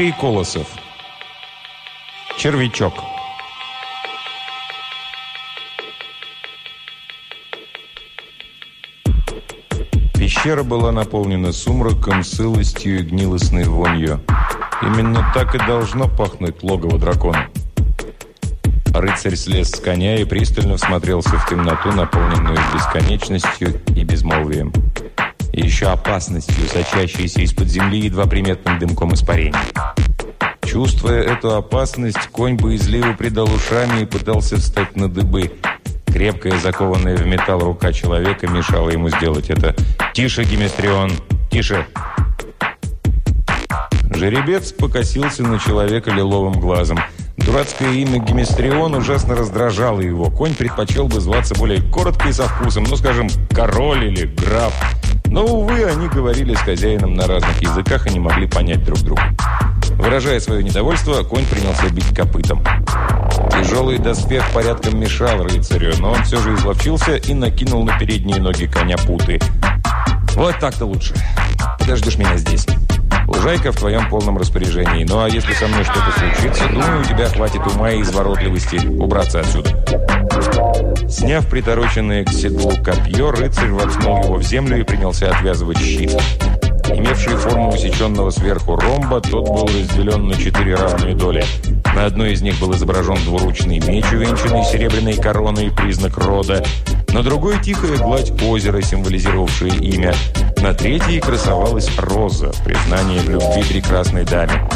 Дмитрий Колосов. Червячок. Пещера была наполнена сумраком, сылостью и гнилостной вонью. Именно так и должно пахнуть логово дракона. Рыцарь слез с коня и пристально всмотрелся в темноту, наполненную бесконечностью и безмолвием. И еще опасностью, сочащейся из-под земли едва приметным дымком испарения. Чувствуя эту опасность, конь боязливо придал ушами и пытался встать на дыбы. Крепкая, закованная в металл рука человека мешала ему сделать это. «Тише, Геместрион! Тише!» Жеребец покосился на человека лиловым глазом. Дурацкое имя Геместрион ужасно раздражало его. Конь предпочел бы зваться более коротко и со вкусом, ну, скажем, король или граф. Но, увы, они говорили с хозяином на разных языках и не могли понять друг друга. Выражая свое недовольство, конь принялся бить копытом. Тяжелый доспех порядком мешал рыцарю, но он все же изловчился и накинул на передние ноги коня путы. «Вот так-то лучше. Подождешь меня здесь». Лужайка в твоем полном распоряжении. Ну а если со мной что-то случится, думаю, у тебя хватит ума и изворотливости убраться отсюда. Сняв притороченное к седлу копье, рыцарь воткнул его в землю и принялся отвязывать щит. Имевший форму усеченного сверху ромба, тот был разделен на четыре равные доли. На одной из них был изображен двуручный меч, увенчанный серебряной короной, признак рода. На другой – тихая гладь озера, символизировавшая имя. На третьей красовалась роза, признание в любви прекрасной даме.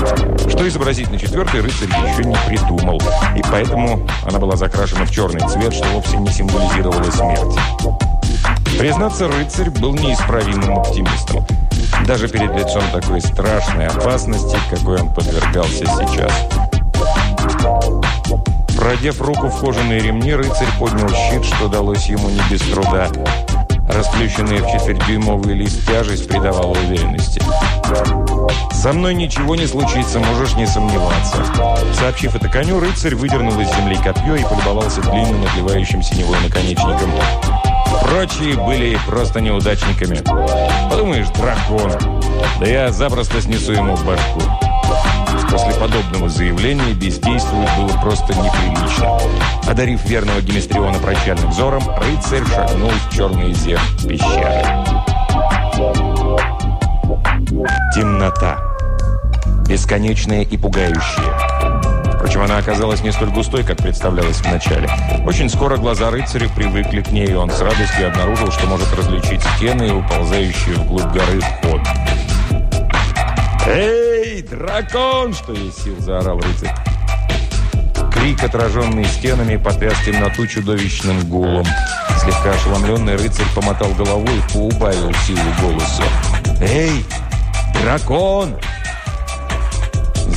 Что изобразить на четвертой, рыцарь еще не придумал. И поэтому она была закрашена в черный цвет, что вовсе не символизировало смерть. Признаться, рыцарь был неисправимым оптимистом. Даже перед лицом такой страшной опасности, какой он подвергался сейчас. Продев руку в кожаные ремни, рыцарь поднял щит, что далось ему не без труда. Расплющенный в четвертьдюймовый лист тяжесть придавала уверенности. «Со мной ничего не случится, можешь не сомневаться». Сообщив это коню, рыцарь выдернул из земли копье и полюбовался длинным, отливающим синевой наконечником. Прочие были просто неудачниками. Подумаешь, дракон. Да я запросто снесу ему башку. После подобного заявления бездействовать было просто неприлично. Одарив верного Геместриона прощальным взором, рыцарь шагнул в черный зев пещеры. Темнота. Бесконечная и пугающая. Впрочем, она оказалась не столь густой, как представлялось вначале. Очень скоро глаза рыцаря привыкли к ней, и он с радостью обнаружил, что может различить стены и уползающие вглубь горы вход. «Эй, дракон!» – что есть сил, заорал рыцарь. Крик, отраженный стенами, потряс темноту чудовищным гулом. Слегка ошеломленный рыцарь помотал головой и поубавил силу голоса. «Эй, дракон!»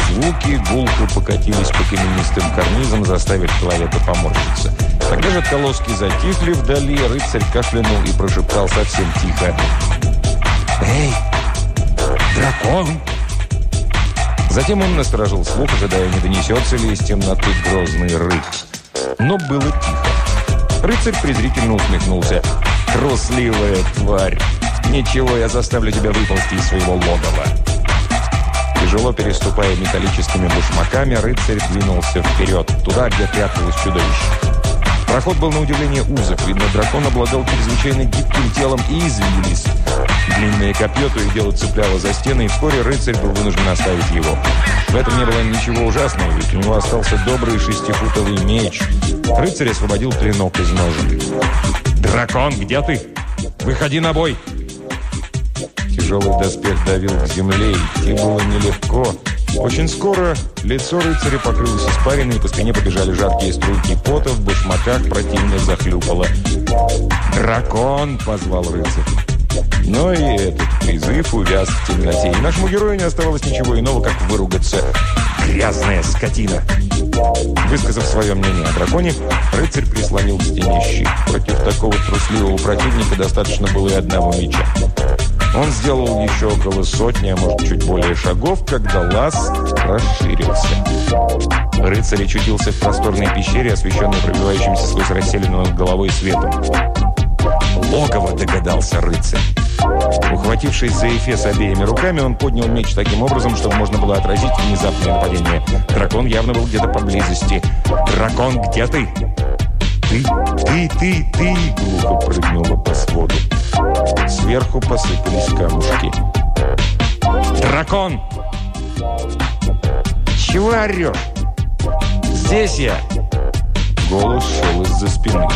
Звуки гулко покатились по каменистым карнизам, заставив человека поморщиться. Когда же отголоски затихли вдали, рыцарь кашлянул и прошептал совсем тихо. «Эй, дракон!» Затем он насторожил слух, ожидая, не донесется ли из темноты грозный рык. Но было тихо. Рыцарь презрительно усмехнулся. «Трусливая тварь! Ничего, я заставлю тебя выползти из своего логова!» Тяжело переступая металлическими башмаками, рыцарь двинулся вперед, туда, где пряталось чудовище. Проход был на удивление узок. Видно, дракон обладал чрезвычайно гибким телом и извилист. Длинное копье то и дело цепляло за стены, и вскоре рыцарь был вынужден оставить его. В этом не было ничего ужасного, ведь у него остался добрый шестифутовый меч. Рыцарь освободил клинок из ножен. «Дракон, где ты? Выходи на бой!» Тяжелый доспех давил к земле, идти было нелегко. Очень скоро лицо рыцаря покрылось испариной, по спине побежали жаркие струйки пота, в башмаках противно захлюпало. «Дракон!» – позвал рыцарь. Но и этот призыв увяз в темноте, и нашему герою не оставалось ничего иного, как выругаться. «Грязная скотина!» Высказав свое мнение о драконе, рыцарь прислонил к стене щит. Против такого трусливого противника достаточно было и одного меча. Он сделал еще около сотни, а может чуть более шагов, когда лаз расширился. Рыцарь очутился в просторной пещере, освещенной пробивающимся сквозь расселенную над головой светом. «Логово!» – догадался рыцарь. Ухватив Схватившись за эфес обеими руками, он поднял меч таким образом, чтобы можно было отразить внезапное нападение. Дракон явно был где-то поблизости. «Дракон, где ты?» «Ты, ты, ты, ты!» — глухо прыгнула по своду. Сверху посыпались камушки. «Дракон!» «Чего орешь?» «Здесь я!» Голос шел из-за спины.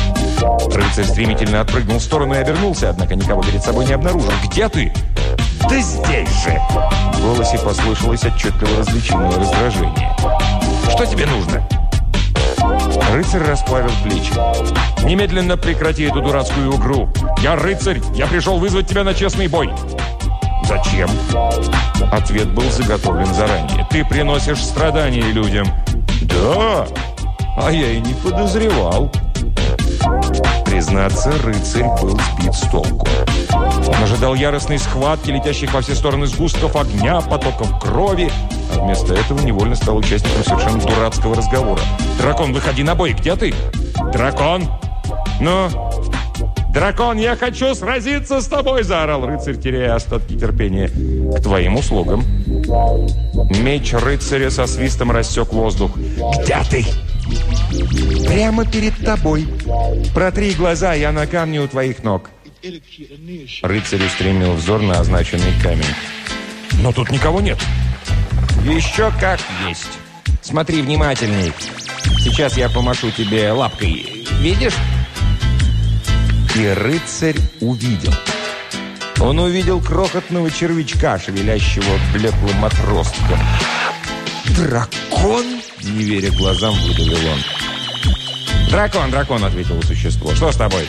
Рыцарь стремительно отпрыгнул в сторону и обернулся, однако никого перед собой не обнаружил. «Где ты?» «Да здесь же!» В голосе послышалось отчетливо различимое раздражение. «Что тебе нужно?» Рыцарь расплавил плечи. «Немедленно прекрати эту дурацкую игру! Я рыцарь! Я пришел вызвать тебя на честный бой!» «Зачем?» Ответ был заготовлен заранее. «Ты приносишь страдания людям». «Да? А я и не подозревал». Признаться, рыцарь был сбит с толку. Он ожидал яростной схватки, летящих во все стороны сгустков огня, потоков крови, а вместо этого невольно стал участником совершенно дурацкого разговора. «Дракон, выходи на бой! Где ты? Дракон! Ну, «Дракон, я хочу сразиться с тобой!» – заорал рыцарь, теряя остатки терпения. «К твоим услугам!» Меч рыцаря со свистом рассек воздух. «Где ты?» «Прямо перед тобой. Протри глаза, я на камне у твоих ног». Рыцарь устремил взор на означенный камень. «Но тут никого нет». «Еще как есть. Смотри внимательней. Сейчас я помашу тебе лапкой. Видишь?» И рыцарь увидел. Он увидел крохотного червячка, шевелящего блеклым отростком. «Дракон?» – не веря глазам, выдавил он. «Дракон, дракон!» – ответило существо. «Что с тобой?»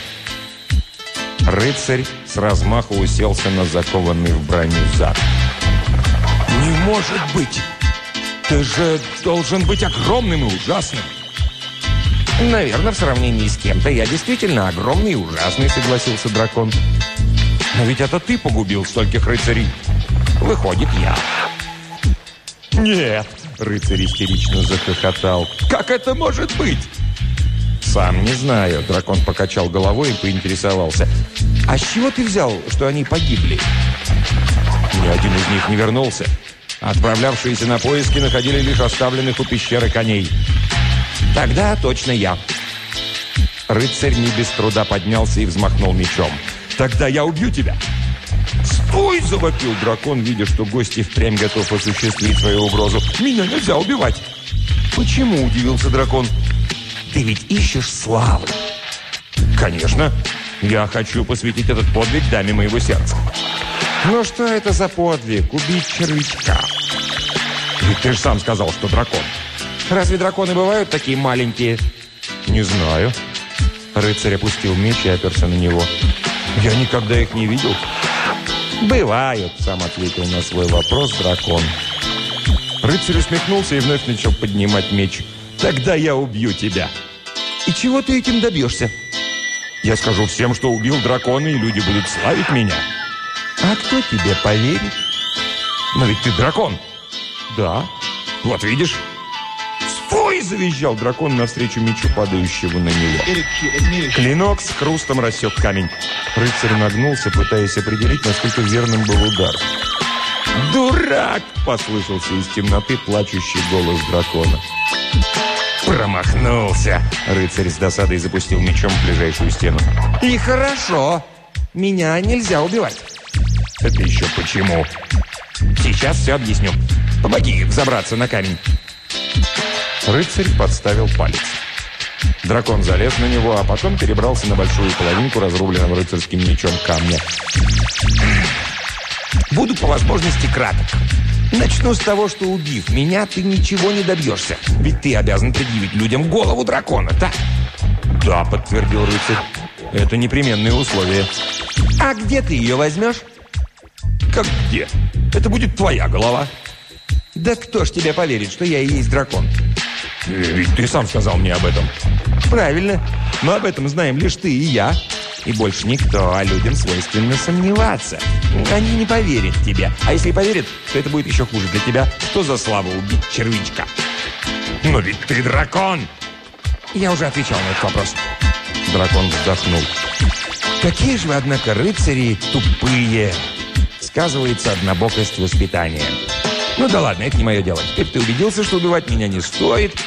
Рыцарь с размаху уселся на закованный в броню зад. «Не может быть! Ты же должен быть огромным и ужасным!» «Наверное, в сравнении с кем-то я действительно огромный и ужасный», — согласился дракон. «Но ведь это ты погубил стольких рыцарей. Выходит, я». «Нет!» — рыцарь истерично захохотал. «Как это может быть?» «Сам не знаю», — дракон покачал головой и поинтересовался. «А с чего ты взял, что они погибли?» Ни один из них не вернулся. Отправлявшиеся на поиски находили лишь оставленных у пещеры коней. Тогда точно я. Рыцарь не без труда поднялся и взмахнул мечом. Тогда я убью тебя. «Стой!» – завопил дракон, видя, что гость и впрямь готов осуществить свою угрозу. «Меня нельзя убивать!» «Почему?» – удивился дракон. «Ты ведь ищешь славы!» «Конечно! Я хочу посвятить этот подвиг даме моего сердца!» «Но что это за подвиг? Убить червячка!» «Ведь ты же сам сказал, что дракон!» Разве драконы бывают такие маленькие? Не знаю. Рыцарь опустил меч и оперся на него. Я никогда их не видел. Бывают, сам ответил на свой вопрос дракон. Рыцарь усмехнулся и вновь начал поднимать меч. Тогда я убью тебя. И чего ты этим добьешься? Я скажу всем, что убил дракона, и люди будут славить меня. А кто тебе поверит? Но ведь ты дракон. Да. Вот видишь, «Ой!» – завизжал дракон навстречу мечу, падающего на него. Клинок с хрустом рассек камень. Рыцарь нагнулся, пытаясь определить, насколько верным был удар. «Дурак!» – послышался из темноты плачущий голос дракона. «Промахнулся!» – рыцарь с досадой запустил мечом в ближайшую стену. «И хорошо! Меня нельзя убивать!» «Это еще почему?» «Сейчас все объясню. Помоги забраться на камень!» Рыцарь подставил палец. Дракон залез на него, а потом перебрался на большую половинку разрубленного рыцарским мечом камня. «Буду по возможности краток. Начну с того, что убив меня, ты ничего не добьешься. Ведь ты обязан предъявить людям голову дракона, так?» «Да», — подтвердил рыцарь. «Это непременные условия». «А где ты ее возьмешь?» «Как где? Это будет твоя голова». «Да кто ж тебе поверит, что я и есть дракон?» Ведь ты сам сказал мне об этом. Правильно. Но об этом знаем лишь ты и я. И больше никто, а людям свойственно сомневаться. Они не поверят тебе. А если поверят, то это будет еще хуже для тебя. Что за слава убить червячка? Но ведь ты дракон! Я уже отвечал на этот вопрос. Дракон вздохнул. Какие же вы, однако, рыцари тупые! сказывается однобокость воспитания. Ну да ладно, это не мое дело. Теперь ты убедился, что убивать меня не стоит.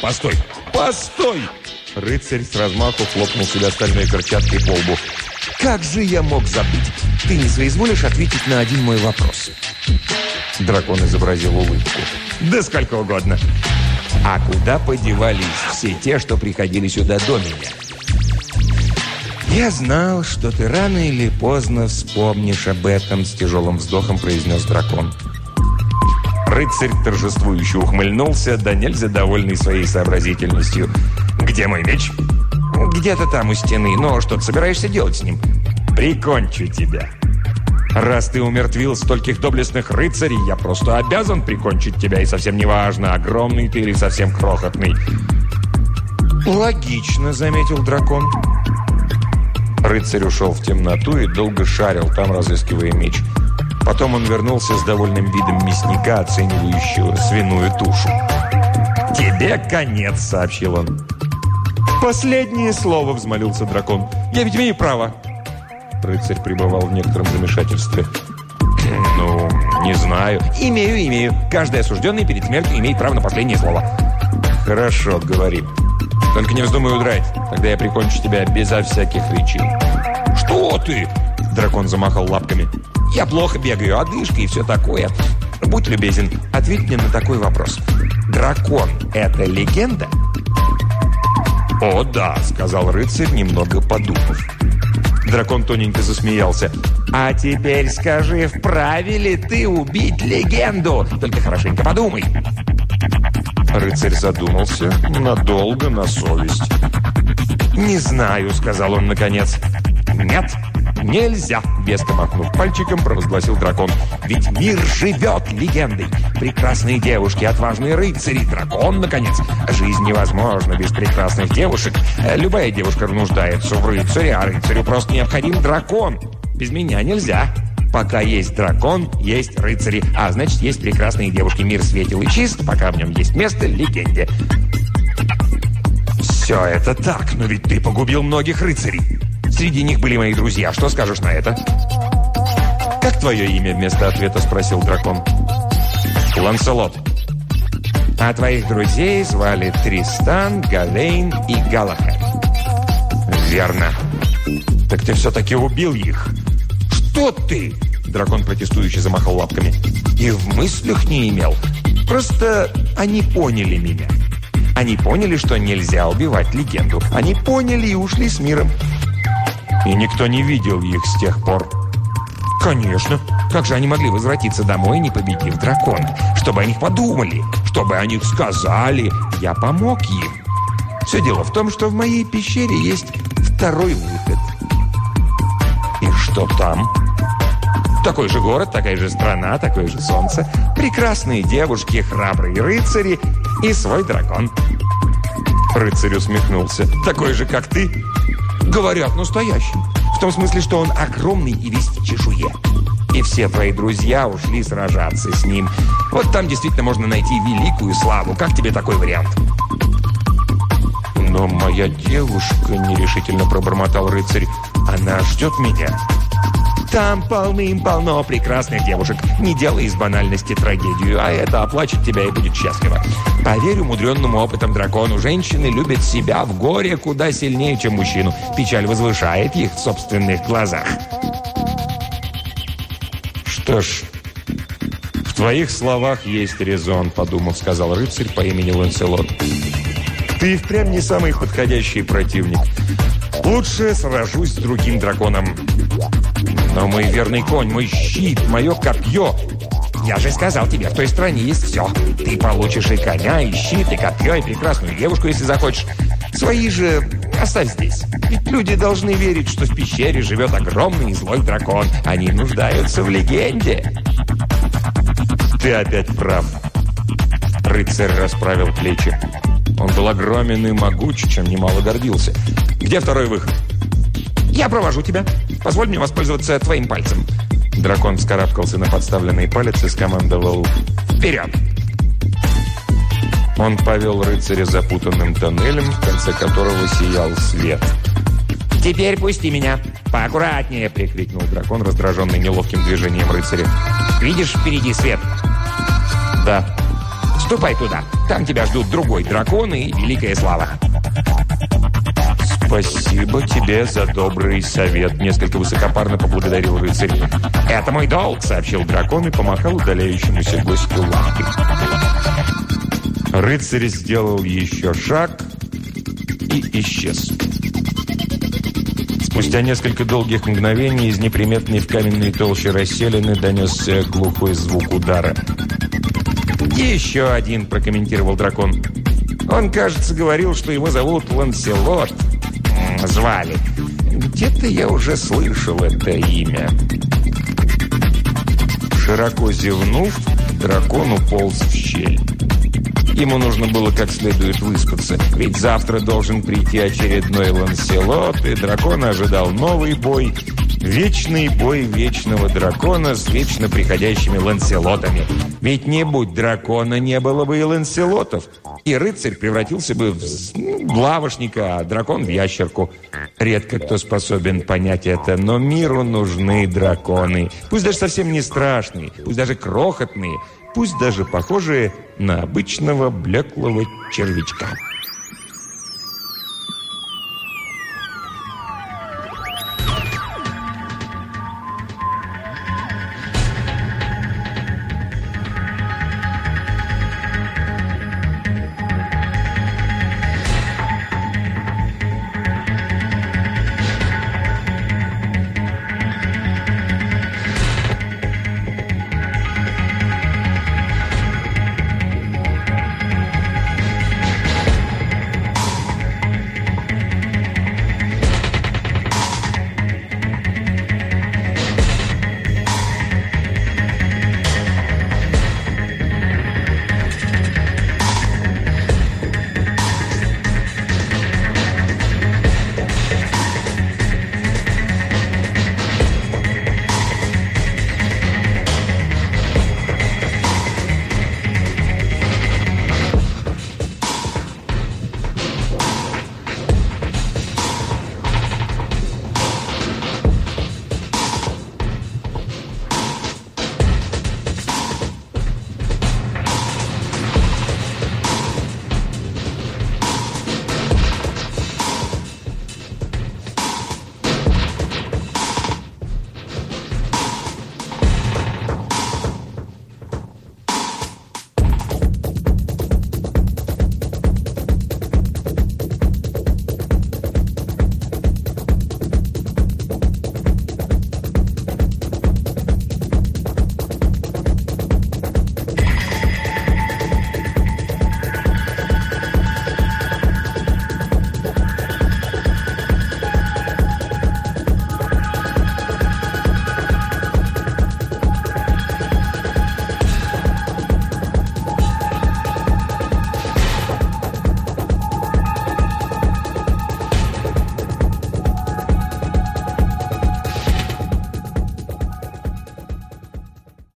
Постой, постой! Рыцарь с размаху хлопнул себя стальной перчаткой по лбу. «Как же я мог забыть? Ты не соизволишь ответить на один мой вопрос?» Дракон изобразил улыбку. «Да сколько угодно!» «А куда подевались все те, что приходили сюда до меня?» «Я знал, что ты рано или поздно вспомнишь об этом», с тяжелым вздохом произнес дракон. Рыцарь торжествующе ухмыльнулся, да нельзя довольный своей сообразительностью. «Где мой меч?» «Где-то там у стены. Но что ты собираешься делать с ним?» «Прикончу тебя!» «Раз ты умертвил стольких доблестных рыцарей, я просто обязан прикончить тебя, и совсем не важно, огромный ты или совсем крохотный». «Логично», — заметил дракон. Рыцарь ушел в темноту и долго шарил, там разыскивая меч. Потом он вернулся с довольным видом мясника, оценивающего свиную тушу. «Тебе конец», — сообщил он. «Последнее слово», — взмолился дракон. «Я ведь имею право». Рыцарь пребывал в некотором замешательстве. «Ну, не знаю. Имею, имею. Каждый осужденный перед смертью имеет право на последнее слово». «Хорошо, говори. Только не вздумай удрать. Тогда я прикончу тебя безо всяких речей». «Что ты?» Дракон замахал лапками. «Я плохо бегаю, одышка и все такое. Будь любезен, ответь мне на такой вопрос. Дракон – это легенда?» «О, да», – сказал рыцарь, немного подумав. Дракон тоненько засмеялся. «А теперь скажи, вправе ли ты убить легенду? Только хорошенько подумай». Рыцарь задумался надолго, на совесть. «Не знаю», — сказал он наконец. «Нет, «Нельзя!» – веско махнув пальчиком, провозгласил дракон. «Ведь мир живет легендой! Прекрасные девушки, отважные рыцари, дракон, наконец! Жизнь невозможна без прекрасных девушек. Любая девушка нуждается в рыцаре, а рыцарю просто необходим дракон. Без меня нельзя!» Пока есть дракон, есть рыцари, а значит, есть прекрасные девушки. Мир светил и чист, пока в нем есть место легенде. Все это так, но ведь ты погубил многих рыцарей. Среди них были мои друзья. Что скажешь на это?» «Как твое имя?» – вместо ответа спросил дракон. «Ланселот». «А твоих друзей звали Тристан, Галейн и Галахер». «Верно. Так ты все-таки убил их». «Что ты?» – дракон протестующе замахал лапками. «И в мыслях не имел. Просто они поняли меня». Они поняли, что нельзя убивать легенду. Они поняли и ушли с миром. И никто не видел их с тех пор. Конечно. Как же они могли возвратиться домой, не победив дракона? Чтобы о них подумали, чтобы о них сказали. Я помог им. Все дело в том, что в моей пещере есть второй выход. И что там? Такой же город, такая же страна, такое же солнце. Прекрасные девушки, храбрые рыцари и свой дракон. Рыцарь усмехнулся. Такой же, как ты? Говорят, настоящий. В том смысле, что он огромный и весь в чешуе. И все твои друзья ушли сражаться с ним. Вот там действительно можно найти великую славу. Как тебе такой вариант? «Но моя девушка», — нерешительно пробормотал рыцарь, — «она ждет меня». Там полным-полно прекрасных девушек. Не делай из банальности трагедию, а это оплачет тебя и будет счастлива. Поверь умудренному опытом дракону, женщины любят себя в горе куда сильнее, чем мужчину. Печаль возвышает их в собственных глазах. Что ж, в твоих словах есть резон, подумав, сказал рыцарь по имени Ланселот. Ты впрямь не самый подходящий противник. Лучше сражусь с другим драконом. Но мой верный конь, мой щит, мое копье... Я же сказал тебе, в той стране есть все. Ты получишь и коня, и щит, и копье, и прекрасную девушку, если захочешь. Свои же оставь здесь. Ведь люди должны верить, что в пещере живет огромный и злой дракон. Они нуждаются в легенде. Ты опять прав. Рыцарь расправил плечи. Он был огромен и могуч, чем немало гордился. Где второй выход? Я провожу тебя. Позволь мне воспользоваться твоим пальцем». Дракон вскарабкался на подставленный палец и скомандовал «Вперед!». Он повел рыцаря запутанным тоннелем, в конце которого сиял свет. «Теперь пусти меня!» «Поаккуратнее!» – прикрикнул дракон, раздраженный неловким движением рыцаря. «Видишь впереди свет?» «Да». «Ступай туда. Там тебя ждут другой дракон и великая слава». «Спасибо тебе за добрый совет», — несколько высокопарно поблагодарил рыцарь. «Это мой долг», — сообщил дракон и помахал удаляющемуся гостю лампой. Рыцарь сделал еще шаг и исчез. Спустя несколько долгих мгновений из неприметной в каменной толще расселены донесся глухой звук удара. «Еще один», — прокомментировал дракон. «Он, кажется, говорил, что его зовут Ланселот» звали. Где-то я уже слышал это имя. Широко зевнув, дракон уполз в щель. Ему нужно было как следует выспаться, ведь завтра должен прийти очередной ланселот, и дракон ожидал новый бой – Вечный бой вечного дракона с вечно приходящими ланселотами. Ведь не будь дракона, не было бы и ланселотов. И рыцарь превратился бы в лавошника, а дракон в ящерку. Редко кто способен понять это, но миру нужны драконы. Пусть даже совсем не страшные, пусть даже крохотные, пусть даже похожие на обычного блеклого червячка.